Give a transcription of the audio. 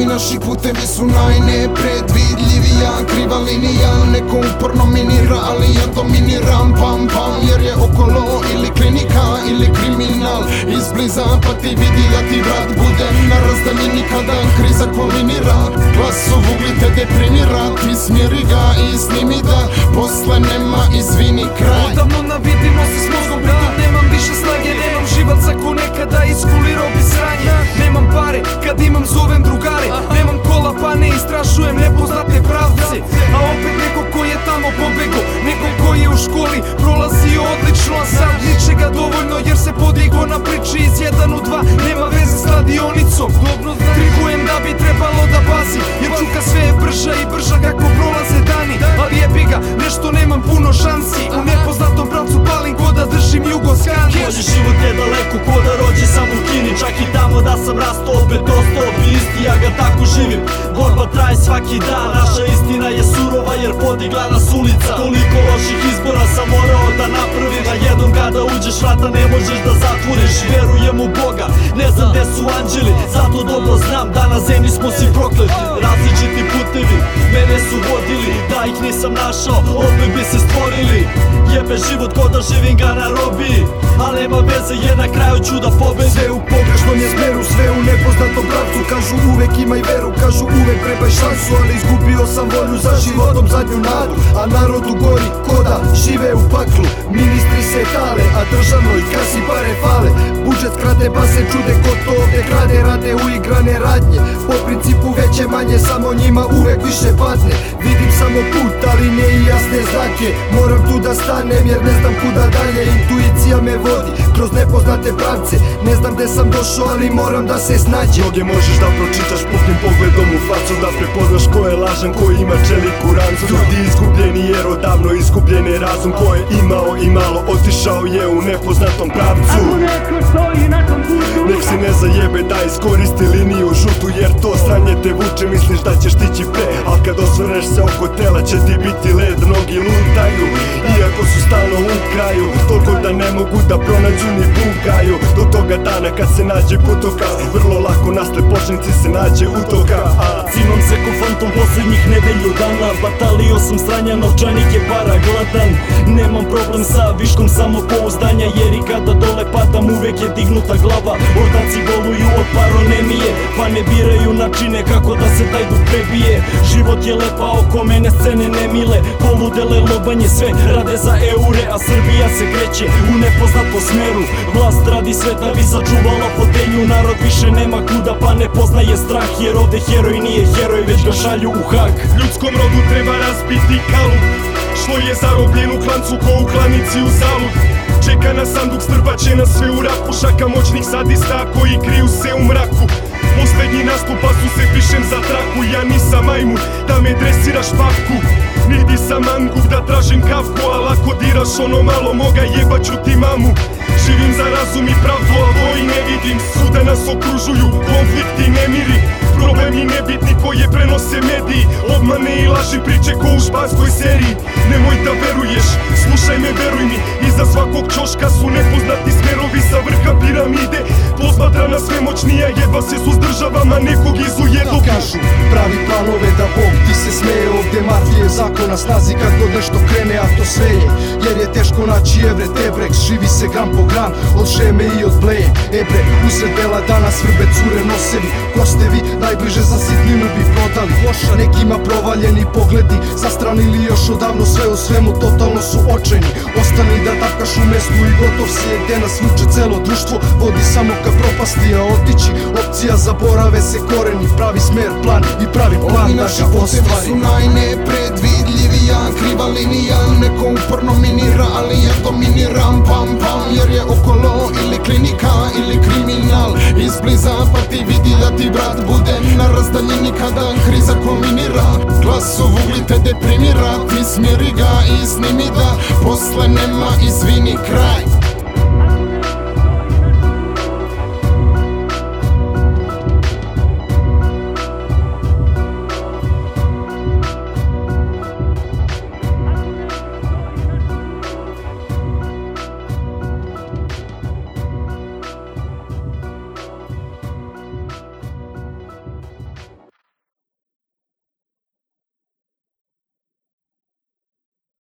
Нови наши путеви су најнепредвидливи Ја крива линија, неко упорно минира Али ја доминирам, пам, пам Јер е около или клиника, или криминал. Изблиза па ти види, ја ти брат Будем на раздаљини никада. Криза кулминира Глас углите депримира, ти смири га и сними да После нема извини крај Одамно навидимо се с мозгом, брат Немам више снаге, немам живот, сако некада искулирал би срање Немам пари, кад имам зовем školi prolazio odlično A sad ničega dovoljno jer se podigo na priči iz 1 u 2 Nema veze s radionicom Trigujem da bi trebalo da pazi. Jer čuka sve je brža i brža kako prolaze dani. Ali jebi ga, nešto nemam puno šansi. U nepoznatom pravcu palim ko da držim jugoskani Moj život je daleko ko da rođe sam u Kini. Čak i tamo da sam rastao opet ostao bi isti Ja ga tako živim. Borba traje svaki dan Naša istina je surova jer podigla nas ulica. Toliko loših izbora sam morao da napravim Na jednom kada uđeš vrata ne možeš da zatvoriš. Verujem u Boga, ne znam gde su anđeli Zato dobro znam da na zemlji smo si prokleti Različiti putevi mene su vodili Da ih nisam našao opet bi se stvorili. Jebe život ko da živim ga na robiji Al nema veze jer na kraju ću da pobedim. Sve u pogrešnom je smeru, sve u nepoznatom pravcu. Kažu uvek imaj veru, kažu uvek trebaj šansu Ali izgubio sam volju za životom zadnju nadu A narodu gori koda žive u paklu. Ministri se tale, a državnoj kasi pare fale. Budžet krade pa se čude ko to ovde krade Rade uigrane radnje, po principu veće manje Samo njima uvek više padne. Vidim samo put, ali ne i jasne znake. Moram tu da stanem jer ne znam kuda dalje. Intuicija me vodi kroz nepoznate pravce. Ne znam gde sam došao ali moram da se snađem. Mnoge možeš da pročitaš putnim pogledom u facu Da prepoznaš ko je lažan, ko ima čeliku rancu? Ljudi izgubljeni jer odavno izgubljen je razum Ko je imao i malo. Otišao je u nepoznatom pravcu. Nek se ne zajebe da iskoristi liniju žutu Jer to sranje te vuče, misliš da ćeš tići pre Al kad osvrneš se oko tela će ti biti led Mnogi lutaju, iako su stalno u kraju Toliko da ne mogu da pronađu ni bugaju Еднога данека се најде потока Врло лако на почници се најде утока. Цимам се ко фантом последних неделју дана Баталио сам срања, новчаник е пара гладан Немам проблем са вишком само поуздања Јериката доле патам, увек е дигнута глава. Ордаци голују од паронемија Pa ne biraju načine kako da se taj duh prebije. Život je lepa oko mene scene nemile Poludele lobanje sve rade za eure A Srbija se kreće u nepoznatom smeru. Vlast radi sve da bi sačuvala fotelju Narod više nema kuda pa ne poznaje strah Jer ovde heroj nije heroj već ga šalju u hak. Ljudskom rodu treba razbiti kalup Šlo je zarobljen u klancu ko u klanici u zalud Čeka na sanduk, strpaće nas sve u raku Šaka moćnih sadista koji kriju se u mraku se pišem za traku Ja nisam majmun da me dresiraš papku. Niti sam mangup da tražim kafku Al ako diraš ono malo moga jebaću ti mamu. Živim za razum i pravdu, vidim Svuda nas okružuju konflikti nemiri. Problemi nebitni koje prenose mediji Obmane i laži priče ko u španskoj seriji. Nemoj da veruješ, slušaj me veruj mi Iza svakog čoška su nepoznati smerovi sa vrha piramide. Posmatra nas svemoćnija jedva se suzdržavama nekog izuje do Kažu pravi planove da Bog ti se smeje. Ovdje mafije zakon na snazi kad god nešto krene a to sve je Jer je teško naći evre. Tebrek Živi se gram po gram od šeme i od bleje. Ebre usred bela dana svrbe cure nosevi. Kostevi najbliže za sitninu bi prodali. Loša nekima provaljeni pogledi Zastranili još odavno sve u svemu Totalno su očajni Ostani da tapkaš u mestu i gotov si je Gde nas vuče celo društvo. Vodi samo ka propasti a otići Opcija zaborave se koreni. Pravi smer, plan i pravi plan Ovi da naši ostvari. su najnepredvidljivija Kriva linija, neko uporno minira Ali ja dominiram, pam pam Jer je okolo ili klinika ili kriminal. Izbliza pa ti vidi da ti brat bude Na razdaljini kada kriza kulminira Glas u vugli te deprimira Ti smjeri ga i snimi da Posle nema izvini kraj